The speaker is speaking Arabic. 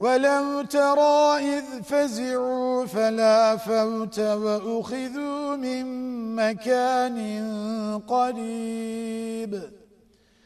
ولو ترى إذ فزعوا فلا فوت وأخذوا من مكان قريب.